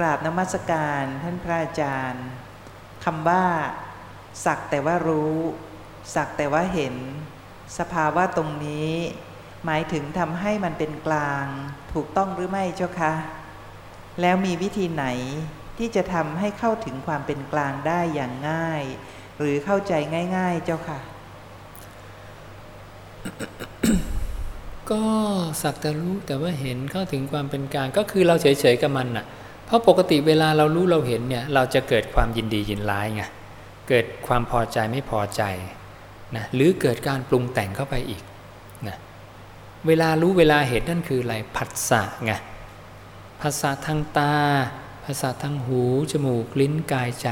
กราบนมัสการท่านพระอาจารย์คำว่า สักแต่ว่ารู้ สักแต่ว่าเห็น สภาวะตรงนี้ หมายถึงทำให้มันเป็นกลาง ถูกต้องหรือไม่เจ้าคะ แล้วมีวิธีไหนที่จะทำให้เข้าถึงความเป็นกลางได้อย่างง่าย หรือเข้าใจง่าย ๆ เจ้าค่ะ ก็สักแต่รู้แต่ว่าเห็นเข้าถึงความเป็นกลางก็คือเราเฉยๆกับมันน่ะ เพราะปกติเวลาเรารู้เราเห็นเนี่ยเราจะเกิดความยินดียินร้ายไงเกิดความพอใจไม่พอใจนะหรือเกิดการปรุงแต่งเข้าไปอีกนะเวลารู้เวลาเห็นนั่นคืออะไรผัสสะไงภาษาทางตา ภาษาทางหู จมูก ลิ้นกายใจ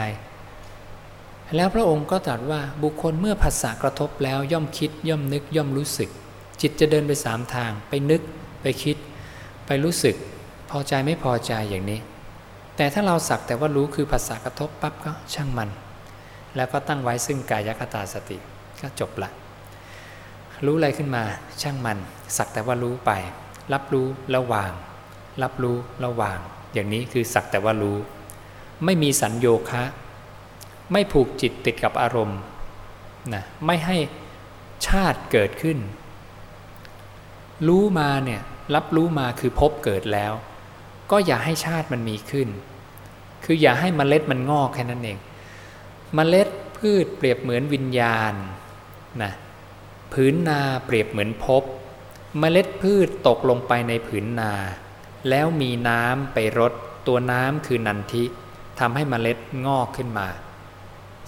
แล้วพระองค์ก็ตรัสว่าบุคคลเมื่อภาษากระทบแล้วย่อมคิดย่อมนึกย่อมรู้สึก จิตจะเดินไปสามทาง ไปนึกไปคิด ไปรู้สึก พอใจไม่พอใจอย่างนี้ แต่ถ้าเราสักแต่ว่ารู้คือภาษากระทบปั๊บก็ช่างมัน แล้วก็ตั้งไว้ซึ่งกายคตาสติก็จบละ รู้อะไรขึ้นมาช่างมัน สักแต่ว่ารู้ไป รับรู้แล้ววาง รับรู้แล้ววาง อย่างนี้คือสักแต่ว่ารู้ ไม่มีสัญโยคะ ไม่ผูกจิตติดกับอารมณ์นะไม่ให้ชาติเกิดขึ้น รู้มาเนี่ยรับรู้มาคือพบเกิดแล้ว ก็อย่าให้ชาติมันมีขึ้น คืออย่าให้มเมล็ดมันงอกแค่นั้นเองมเมล็ดพืชเปรียบเหมือนวิญญาณนะผืนนาเปรียบเหมือนพบเมล็ดพืชตกลงไปในผืนนา แล้วมีน้ำไปรดตัวน้ำคือนันทิทำให้มเมล็ดงอกขึ้นมา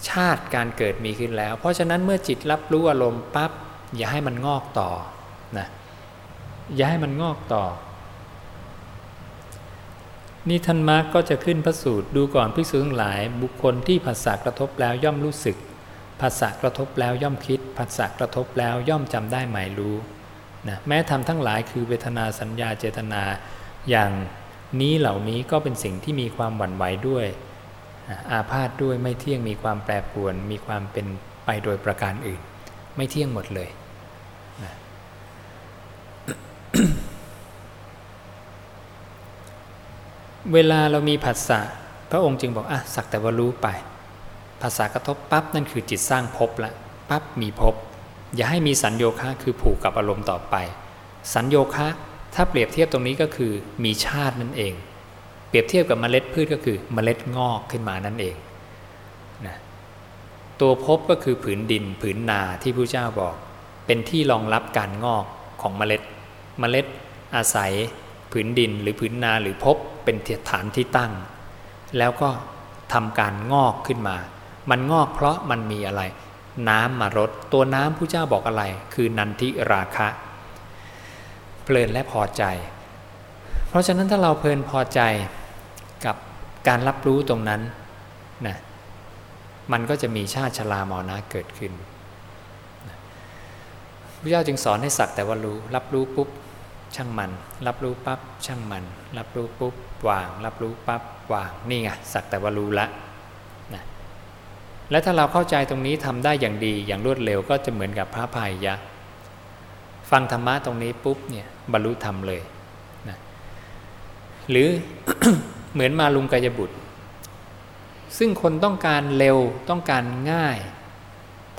ชาติการเกิดมีขึ้นแล้ว เพราะฉะนั้นเมื่อจิตรับรู้อารมณ์ปั๊บอย่าให้มันงอกต่อนะอย่าให้มันงอกต่อ นี่ท่านมาร์กก็จะขึ้นพระสูตรดูก่อนภิกษุทั้งหลาย บุคคลที่ผัสสะกระทบแล้วย่อมรู้สึกภาษากระทบแล้วย่อมคิดภาษากระทบแล้วย่อมจำได้หมายรู้นะแม้ทำทั้งหลายคือเวทนาสัญญาเจตนาอย่างนี้เหล่านี้ก็เป็นสิ่งที่มีความหวั่นไหวด้วย อาพาธด้วยไม่เที่ยงมีความแปรปรวน มีความเป็นไปโดยประการอื่น ไม่เที่ยงหมดเลยนะ เวลาเรามีผัสสะพระองค์จึงบอกอะสักแต่ว่ารู้ไป ภาษากระทบปั๊บนั่นคือจิตสร้างภพละปั๊บมีภพอย่าให้มีสัญโยคะคือผูกกับอารมณ์ต่อไป สัญโยคะถ้าเปรียบเทียบตรงนี้ก็คือมีชาตินั่นเอง เปรียบเทียบกับเมล็ดพืชก็คือเมล็ดงอกขึ้นมานั่นเองนะตัวภพก็คือผืนดินผืนนาที่พระเจ้าบอก เป็นที่รองรับการงอกของเมล็ด เมล็ดอาศัย ผืนดินหรือผืนนาหรือภพเป็นฐานที่ตั้ง แล้วก็ทำการงอกขึ้นมา มันงอกเพราะมันมีอะไร น้ำมารดตัวน้ำผู้เจ้าบอกอะไร คือนันทิราคะ เพลินและพอใจ เพราะฉะนั้นถ้าเราเพลินพอใจกับการรับรู้ตรงนั้นนะมันก็จะมีชาติชรามอนะเกิดขึ้นพระเจ้าจึงสอนให้สักแต่ว่ารู้ รับรู้ปุ๊บ ช่างมัน รับรู้ปั๊บช่างมัน รับรู้ปุ๊บวาง รับรู้ปั๊บวางนี่ไงสักแต่ว่ารู้ละนะและถ้าเราเข้าใจตรงนี้ทำได้อย่างดีอย่างรวดเร็วก็จะเหมือนกับพระพายยะ ฟังธรรมะตรงนี้ปุ๊บเนี่ยบรรลุธรรมเลยนะหรือเหมือนมาลุงกายบุตร ซึ่งคนต้องการเร็วต้องการง่าย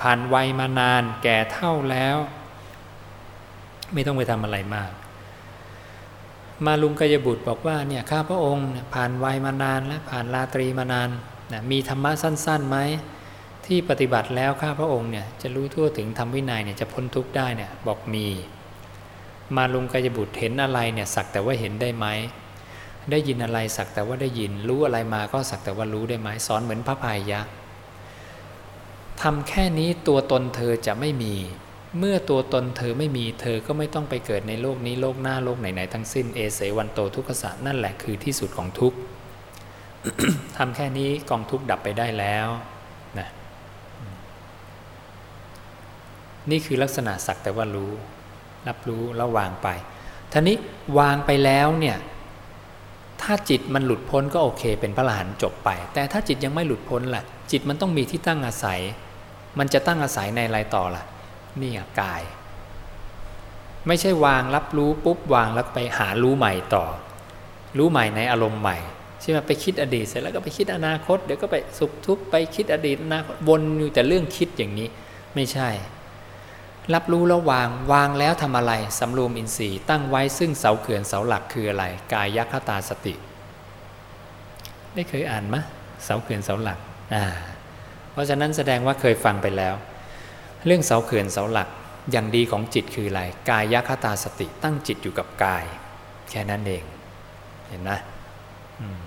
ผ่านวัยมานานแก่เท่าแล้ว ไม่ต้องไปทำอะไรมาก มาลุงกายบุตรบอกว่าเนี่ยข้าพระองค์ผ่านวัยมานานแล้วผ่านราตรีมานานนะมีธรรมะสั้นๆไหมที่ปฏิบัติแล้วข้าพระองค์เนี่ยจะรู้ทั่วถึงทำวินัยเนี่ยจะพ้นทุกข์ได้เนี่ยบอกมี มาลุงกายบุตรเห็นอะไรเนี่ยสักแต่ว่าเห็นได้ไหมได้ยินอะไรสักแต่ว่าได้ยิน รู้อะไรมาก็สักแต่ว่ารู้ได้ไหมสอนเหมือนพระพายยะทำแค่นี้ตัวตนเธอจะไม่มี เมื่อตัวตนเธอไม่มีเธอก็ไม่ต้องไปเกิดในโลกนี้โลกหน้าโลกไหนๆทั้งสิ้นเอเสวันโตทุกขสะนั่นแหละคือที่สุดของทุกข์ทำแค่นี้กองทุกข์ดับไปได้แล้วนะนี่คือลักษณะสักแต่ว่ารู้ รับรู้แล้ววางไปท่านี้วางไปแล้วเนี่ยถ้าจิตมันหลุดพ้นก็โอเค เป็นพระอรหันต์จบไป แต่ถ้าจิตยังไม่หลุดพ้นล่ะ จิตมันต้องมีที่ตั้งอาศัย มันจะตั้งอาศัยในอะไรต่อล่ะ นี่กาย ไม่ใช่วางรับรู้ปุ๊บวางแล้วไปหารู้ใหม่ต่อ รู้ใหม่ในอารมณ์ใหม่ใช่ไหมไปคิดอดีตเสร็จแล้วก็ไปคิดอนาคตเดี๋ยวก็ไปสุขทุกข์ไปคิดอดีตอนาคตวนอยู่แต่เรื่องคิดอย่างนี้ไม่ใช่ รับรู้แล้ววางวางแล้วทำอะไรสำรวมอินทรีย์ตั้งไว้ซึ่งเสาเขื่อนเสาหลักคืออะไร กายยัคตาสติ ได้เคยอ่านมะเสาเขื่อนเสาหลักอ่าเพราะฉะนั้นแสดงว่าเคยฟังไปแล้ว เรื่องเสาเขื่อนเสาหลักอย่างดีของจิตคืออะไรกายยคตาสติตั้งจิตอยู่กับกาย แค่นั้นเอง เห็นนะอืม